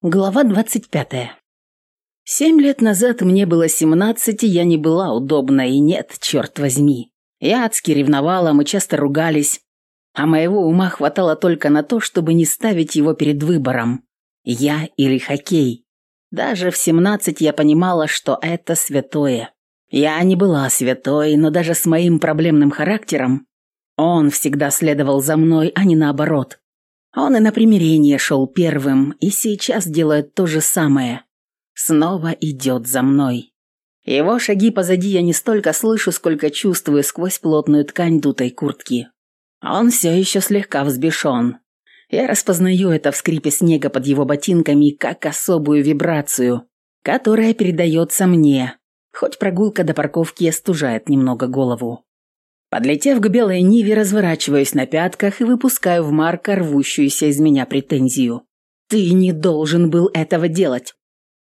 Глава двадцать пятая. Семь лет назад мне было семнадцать, и я не была удобна, и нет, черт возьми. Я адски ревновала, мы часто ругались, а моего ума хватало только на то, чтобы не ставить его перед выбором. Я или хоккей. Даже в семнадцать я понимала, что это святое. Я не была святой, но даже с моим проблемным характером он всегда следовал за мной, а не наоборот. Он и на примирение шел первым, и сейчас делает то же самое. Снова идет за мной. Его шаги позади я не столько слышу, сколько чувствую сквозь плотную ткань дутой куртки. Он все еще слегка взбешен. Я распознаю это в скрипе снега под его ботинками как особую вибрацию, которая передается мне, хоть прогулка до парковки остужает немного голову. Подлетев к белой Ниве, разворачиваюсь на пятках и выпускаю в Марка рвущуюся из меня претензию. «Ты не должен был этого делать!»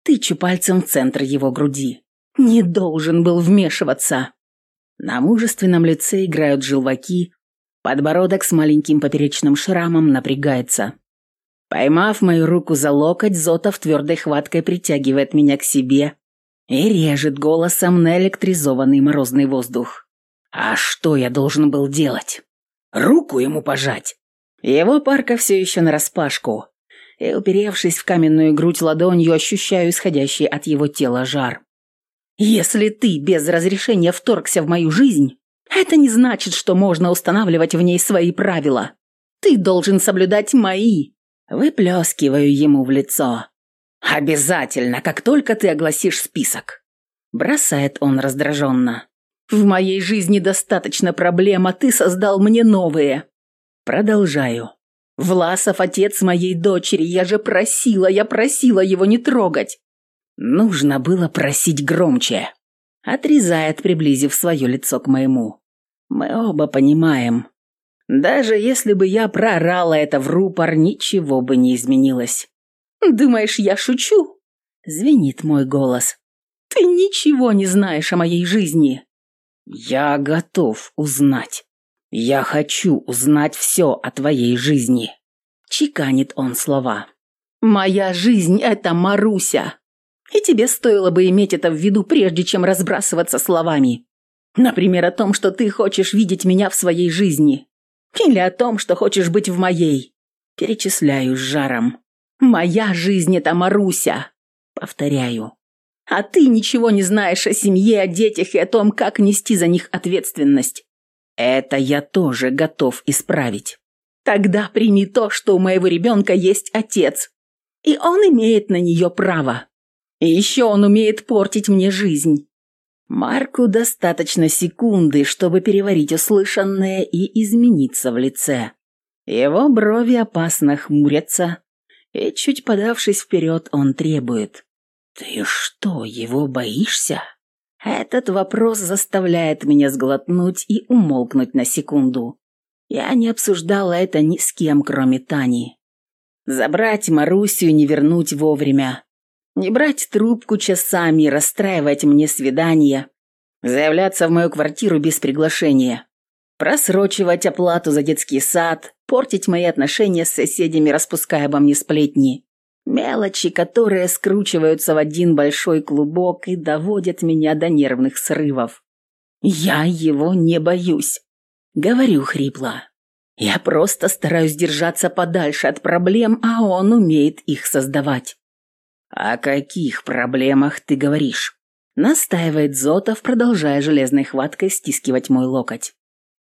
Тычу пальцем в центр его груди. «Не должен был вмешиваться!» На мужественном лице играют желваки, подбородок с маленьким поперечным шрамом напрягается. Поймав мою руку за локоть, Зотов твердой хваткой притягивает меня к себе и режет голосом на электризованный морозный воздух. А что я должен был делать? Руку ему пожать? Его парка все еще нараспашку, и, уперевшись в каменную грудь ладонью, ощущаю исходящий от его тела жар. «Если ты без разрешения вторгся в мою жизнь, это не значит, что можно устанавливать в ней свои правила. Ты должен соблюдать мои». Выплескиваю ему в лицо. «Обязательно, как только ты огласишь список», – бросает он раздраженно. В моей жизни достаточно проблем, а ты создал мне новые. Продолжаю. Власов отец моей дочери, я же просила, я просила его не трогать. Нужно было просить громче. Отрезает, приблизив свое лицо к моему. Мы оба понимаем. Даже если бы я проорала это в рупор, ничего бы не изменилось. «Думаешь, я шучу?» Звенит мой голос. «Ты ничего не знаешь о моей жизни. «Я готов узнать. Я хочу узнать все о твоей жизни», — чеканит он слова. «Моя жизнь — это Маруся. И тебе стоило бы иметь это в виду, прежде чем разбрасываться словами. Например, о том, что ты хочешь видеть меня в своей жизни. Или о том, что хочешь быть в моей. Перечисляю с жаром. Моя жизнь — это Маруся. Повторяю. А ты ничего не знаешь о семье, о детях и о том, как нести за них ответственность. Это я тоже готов исправить. Тогда прими то, что у моего ребенка есть отец. И он имеет на нее право. И еще он умеет портить мне жизнь. Марку достаточно секунды, чтобы переварить услышанное и измениться в лице. Его брови опасно хмурятся, и, чуть подавшись вперед, он требует. «Ты что, его боишься?» Этот вопрос заставляет меня сглотнуть и умолкнуть на секунду. Я не обсуждала это ни с кем, кроме Тани. Забрать Марусю и не вернуть вовремя. Не брать трубку часами расстраивать мне свидание. Заявляться в мою квартиру без приглашения. Просрочивать оплату за детский сад, портить мои отношения с соседями, распуская обо мне сплетни. Мелочи, которые скручиваются в один большой клубок и доводят меня до нервных срывов. Я его не боюсь. Говорю хрипло. Я просто стараюсь держаться подальше от проблем, а он умеет их создавать. «О каких проблемах ты говоришь?» Настаивает Зотов, продолжая железной хваткой стискивать мой локоть.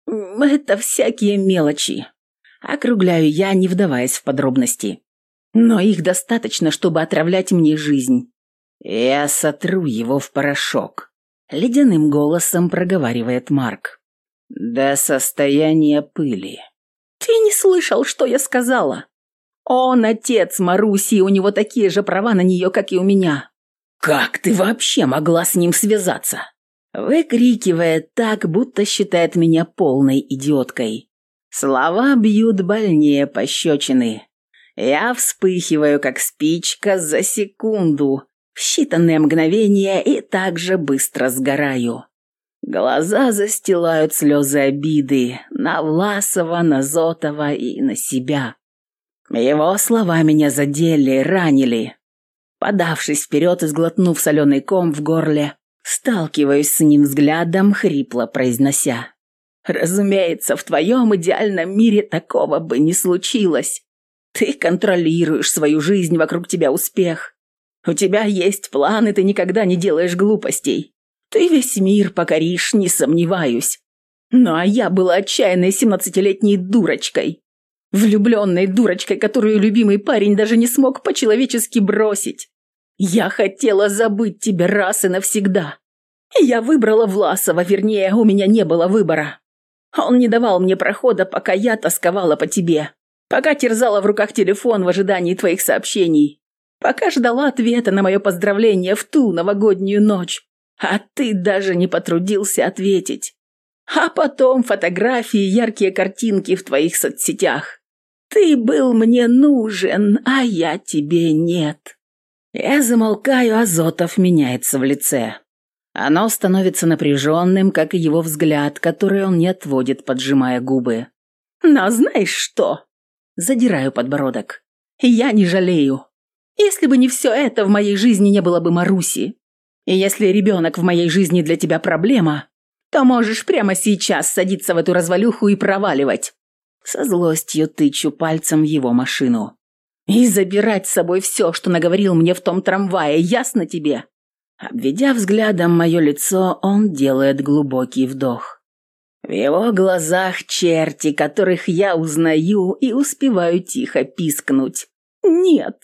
«Это всякие мелочи», — округляю я, не вдаваясь в подробности. Но их достаточно, чтобы отравлять мне жизнь. Я сотру его в порошок. Ледяным голосом проговаривает Марк. До состояния пыли. Ты не слышал, что я сказала? Он отец Маруси, у него такие же права на нее, как и у меня. Как ты вообще могла с ним связаться? Выкрикивает так, будто считает меня полной идиоткой. Слова бьют больнее пощечины. Я вспыхиваю, как спичка, за секунду, в считанные мгновения и так же быстро сгораю. Глаза застилают слезы обиды на Власова, на Зотова и на себя. Его слова меня задели, ранили. Подавшись вперед и сглотнув соленый ком в горле, сталкиваюсь с ним взглядом, хрипло произнося. «Разумеется, в твоем идеальном мире такого бы не случилось. Ты контролируешь свою жизнь, вокруг тебя успех. У тебя есть план, и ты никогда не делаешь глупостей. Ты весь мир покоришь, не сомневаюсь. Ну а я была отчаянной семнадцатилетней дурочкой. Влюбленной дурочкой, которую любимый парень даже не смог по-человечески бросить. Я хотела забыть тебя раз и навсегда. Я выбрала Власова, вернее, у меня не было выбора. Он не давал мне прохода, пока я тосковала по тебе. Пока терзала в руках телефон в ожидании твоих сообщений. Пока ждала ответа на мое поздравление в ту новогоднюю ночь. А ты даже не потрудился ответить. А потом фотографии, яркие картинки в твоих соцсетях. Ты был мне нужен, а я тебе нет. Я замолкаю, а Зотов меняется в лице. Оно становится напряженным, как и его взгляд, который он не отводит, поджимая губы. Но знаешь что? Задираю подбородок. Я не жалею. Если бы не все это, в моей жизни не было бы Маруси. И если ребенок в моей жизни для тебя проблема, то можешь прямо сейчас садиться в эту развалюху и проваливать. Со злостью тычу пальцем в его машину. И забирать с собой все, что наговорил мне в том трамвае, ясно тебе? Обведя взглядом мое лицо, он делает глубокий вдох. В его глазах черти, которых я узнаю и успеваю тихо пискнуть. «Нет!»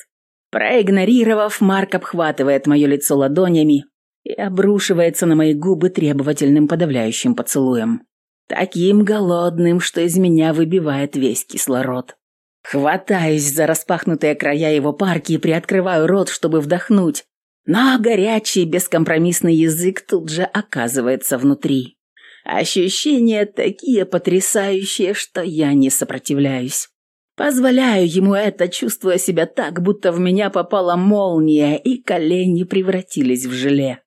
Проигнорировав, Марк обхватывает мое лицо ладонями и обрушивается на мои губы требовательным подавляющим поцелуем. Таким голодным, что из меня выбивает весь кислород. Хватаюсь за распахнутые края его парки и приоткрываю рот, чтобы вдохнуть, но горячий бескомпромиссный язык тут же оказывается внутри. Ощущения такие потрясающие, что я не сопротивляюсь. Позволяю ему это, чувствуя себя так, будто в меня попала молния, и колени превратились в желе.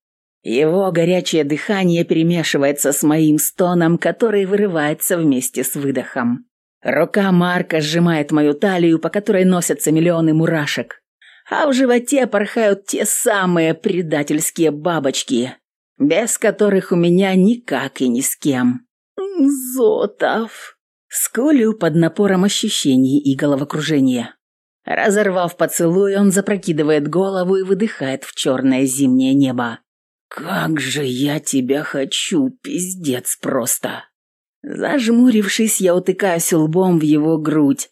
Его горячее дыхание перемешивается с моим стоном, который вырывается вместе с выдохом. Рука Марка сжимает мою талию, по которой носятся миллионы мурашек, а в животе порхают те самые предательские бабочки, без которых у меня никак и ни с кем. Зотов. Скулю под напором ощущений и головокружения. Разорвав поцелуй, он запрокидывает голову и выдыхает в черное зимнее небо. «Как же я тебя хочу, пиздец просто!» Зажмурившись, я утыкаюсь лбом в его грудь,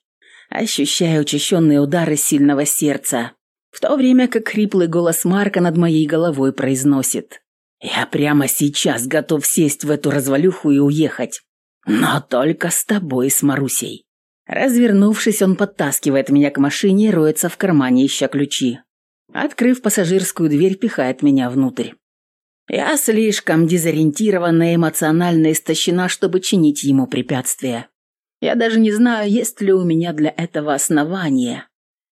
ощущая учащенные удары сильного сердца, в то время как хриплый голос Марка над моей головой произносит. «Я прямо сейчас готов сесть в эту развалюху и уехать. Но только с тобой, с Марусей». Развернувшись, он подтаскивает меня к машине и роется в кармане, ища ключи. Открыв пассажирскую дверь, пихает меня внутрь. Я слишком дезориентирована и эмоционально истощена, чтобы чинить ему препятствия. Я даже не знаю, есть ли у меня для этого основания.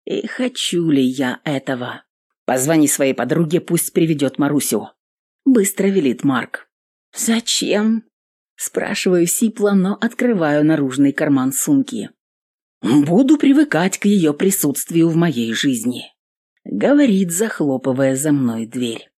И хочу ли я этого. Позвони своей подруге, пусть приведет Марусю. Быстро велит Марк. Зачем? Спрашиваю сипло, но открываю наружный карман сумки. Буду привыкать к ее присутствию в моей жизни. Говорит, захлопывая за мной дверь.